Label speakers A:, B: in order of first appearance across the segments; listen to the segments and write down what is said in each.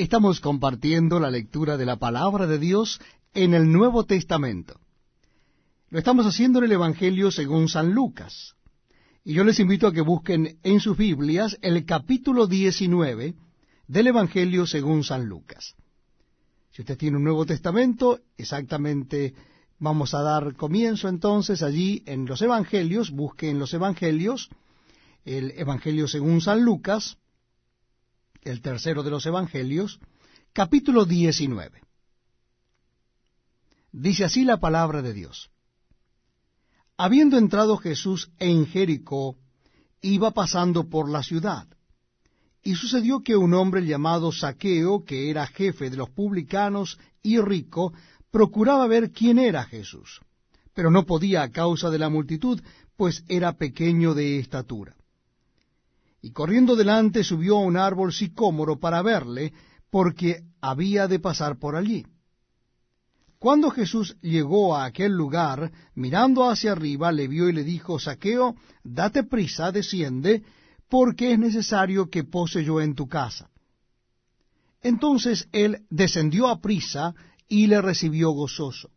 A: Estamos compartiendo la lectura de la palabra de Dios en el Nuevo Testamento. Lo estamos haciendo en el Evangelio según San Lucas. Y yo les invito a que busquen en sus Biblias el capítulo 19 del Evangelio según San Lucas. Si usted tiene un Nuevo Testamento, exactamente vamos a dar comienzo entonces allí en los Evangelios, busque en los Evangelios, el Evangelio según San Lucas, el tercero de los Evangelios, capítulo 19. Dice así la palabra de Dios. Habiendo entrado Jesús en Jericó, iba pasando por la ciudad. Y sucedió que un hombre llamado Saqueo, que era jefe de los publicanos y rico, procuraba ver quién era Jesús, pero no podía a causa de la multitud, pues era pequeño de estatura y corriendo delante subió a un árbol sicómoro para verle, porque había de pasar por allí. Cuando Jesús llegó a aquel lugar, mirando hacia arriba, le vio y le dijo, Saqueo, date prisa, desciende, porque es necesario que pose yo en tu casa. Entonces él descendió a prisa y le recibió gozoso.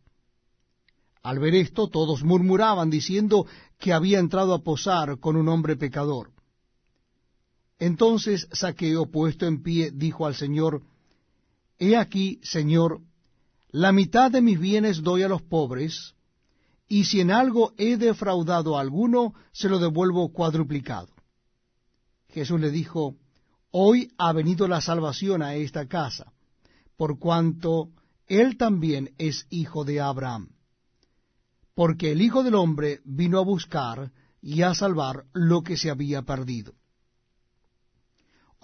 A: Al ver esto, todos murmuraban, diciendo que había entrado a posar con un hombre pecador. Entonces Saqueo, puesto en pie, dijo al Señor, He aquí, Señor, la mitad de mis bienes doy a los pobres, y si en algo he defraudado a alguno, se lo devuelvo cuadruplicado. Jesús le dijo, Hoy ha venido la salvación a esta casa, por cuanto él también es hijo de Abraham. Porque el Hijo del Hombre vino a buscar y a salvar lo que se había perdido.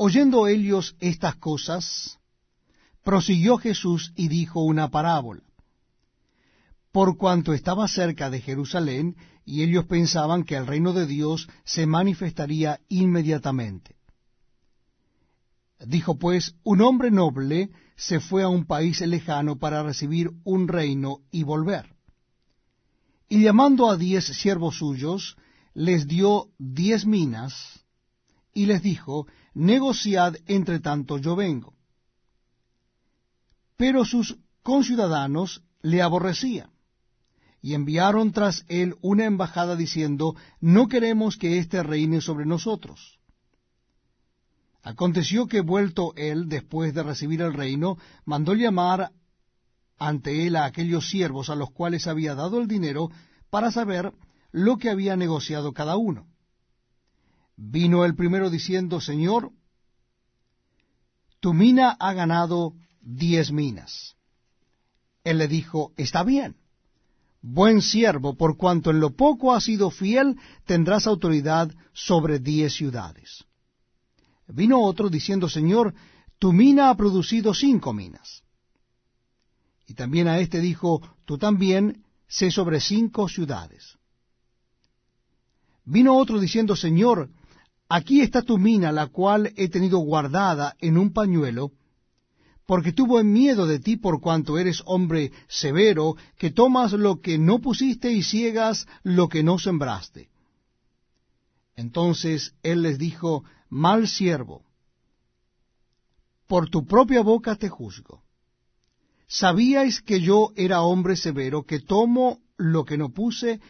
A: Oyendo ellos estas cosas, prosiguió Jesús y dijo una parábola. Por cuanto estaba cerca de Jerusalén, y ellos pensaban que el reino de Dios se manifestaría inmediatamente. Dijo pues, un hombre noble se fue a un país lejano para recibir un reino y volver. Y llamando a diez siervos suyos, les dio diez minas, y les dijo, negociad entre tanto yo vengo. Pero sus conciudadanos le aborrecían, y enviaron tras él una embajada diciendo, no queremos que éste reine sobre nosotros. Aconteció que vuelto él, después de recibir el reino, mandó llamar ante él a aquellos siervos a los cuales había dado el dinero para saber lo que había negociado cada uno. Vino el primero diciendo, Señor, tu mina ha ganado diez minas. Él le dijo, está bien, buen siervo, por cuanto en lo poco has sido fiel, tendrás autoridad sobre diez ciudades. Vino otro diciendo, Señor, tu mina ha producido cinco minas. Y también a éste dijo, tú también sé sobre cinco ciudades. Vino otro diciendo, Señor, Aquí está tu mina, la cual he tenido guardada en un pañuelo, porque tuvo miedo de ti por cuanto eres hombre severo, que tomas lo que no pusiste y ciegas lo que no sembraste. Entonces él les dijo, mal siervo, por tu propia boca te juzgo. ¿Sabíais que yo era hombre severo, que tomo lo que no puse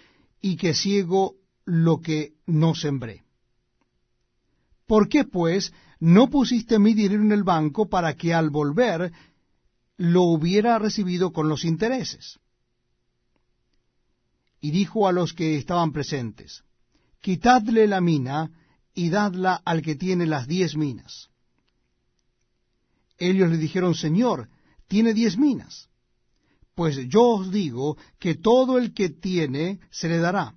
A: y que ciego lo que no sembré? ¿Por qué, pues, no pusiste mi dinero en el banco para que al volver lo hubiera recibido con los intereses? Y dijo a los que estaban presentes, Quitadle la mina y dadla al que tiene las diez minas. Ellos le dijeron, Señor, tiene diez minas. Pues yo os digo que todo el que tiene se le dará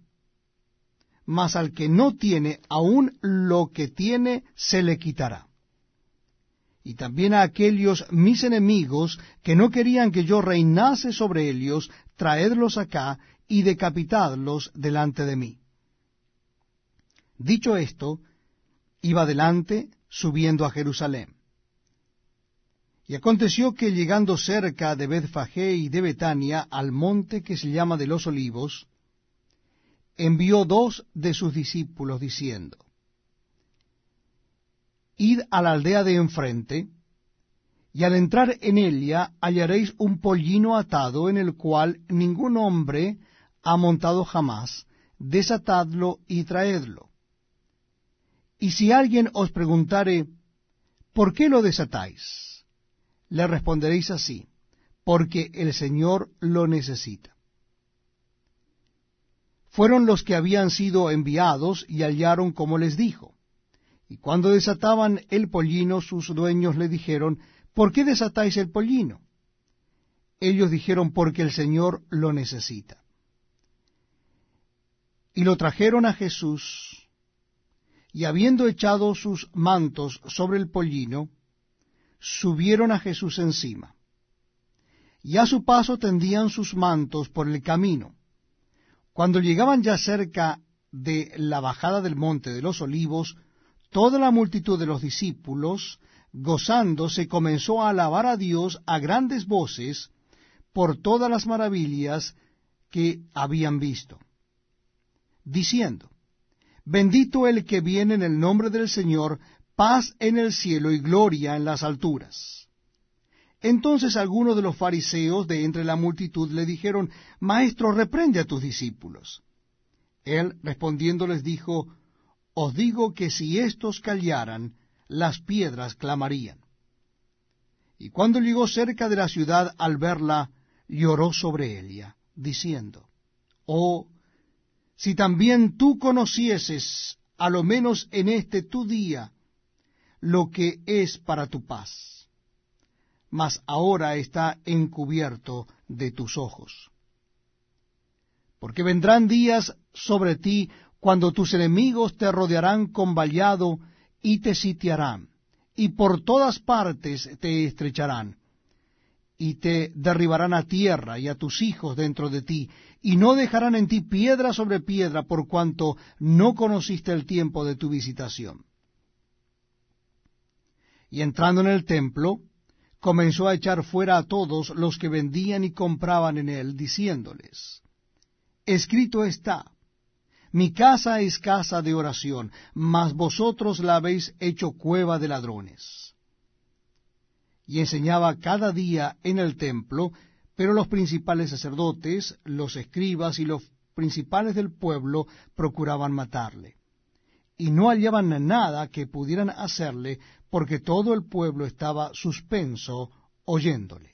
A: mas al que no tiene, aun lo que tiene se le quitará. Y también a aquellos mis enemigos que no querían que yo reinase sobre ellos, traedlos acá y decapitadlos delante de mí. Dicho esto, iba adelante subiendo a Jerusalén. Y aconteció que llegando cerca de Betfagé y de Betania al monte que se llama de los olivos, envió dos de sus discípulos diciendo, Id a la aldea de enfrente, Y al entrar en ella hallaréis un pollino atado en el cual ningún hombre ha montado jamás, desatadlo y traedlo. Y si alguien os preguntare, ¿por qué lo desatáis? Le responderéis así, porque el Señor lo necesita. Fueron los que habían sido enviados y hallaron como les dijo. Y cuando desataban el pollino, sus dueños le dijeron, ¿por qué desatáis el pollino? Ellos dijeron, porque el Señor lo necesita. Y lo trajeron a Jesús, y habiendo echado sus mantos sobre el pollino, subieron a Jesús encima. Y a su paso tendían sus mantos por el camino. Cuando llegaban ya cerca de la bajada del monte de los olivos, toda la multitud de los discípulos, gozándose, comenzó a alabar a Dios a grandes voces por todas las maravillas que habían visto diciendo, Bendito el que viene en el nombre del Señor, paz en el cielo y gloria en las alturas. Entonces algunos de los fariseos de entre la multitud le dijeron, Maestro, reprende a tus discípulos. Él respondiendo les dijo, Os digo que si éstos callaran, las piedras clamarían. Y cuando llegó cerca de la ciudad al verla, lloró sobre ella, diciendo, Oh si también tú conocieses, a lo menos en este tu día, lo que es para tu paz, mas ahora está encubierto de tus ojos. Porque vendrán días sobre ti cuando tus enemigos te rodearán con vallado y te sitiarán, y por todas partes te estrecharán y te derribarán a tierra y a tus hijos dentro de ti, y no dejarán en ti piedra sobre piedra por cuanto no conociste el tiempo de tu visitación. Y entrando en el templo, comenzó a echar fuera a todos los que vendían y compraban en él, diciéndoles, Escrito está, mi casa es casa de oración, mas vosotros la habéis hecho cueva de ladrones y enseñaba cada día en el templo, pero los principales sacerdotes, los escribas y los principales del pueblo procuraban matarle. Y no hallaban nada que pudieran hacerle, porque todo el pueblo estaba suspenso oyéndole.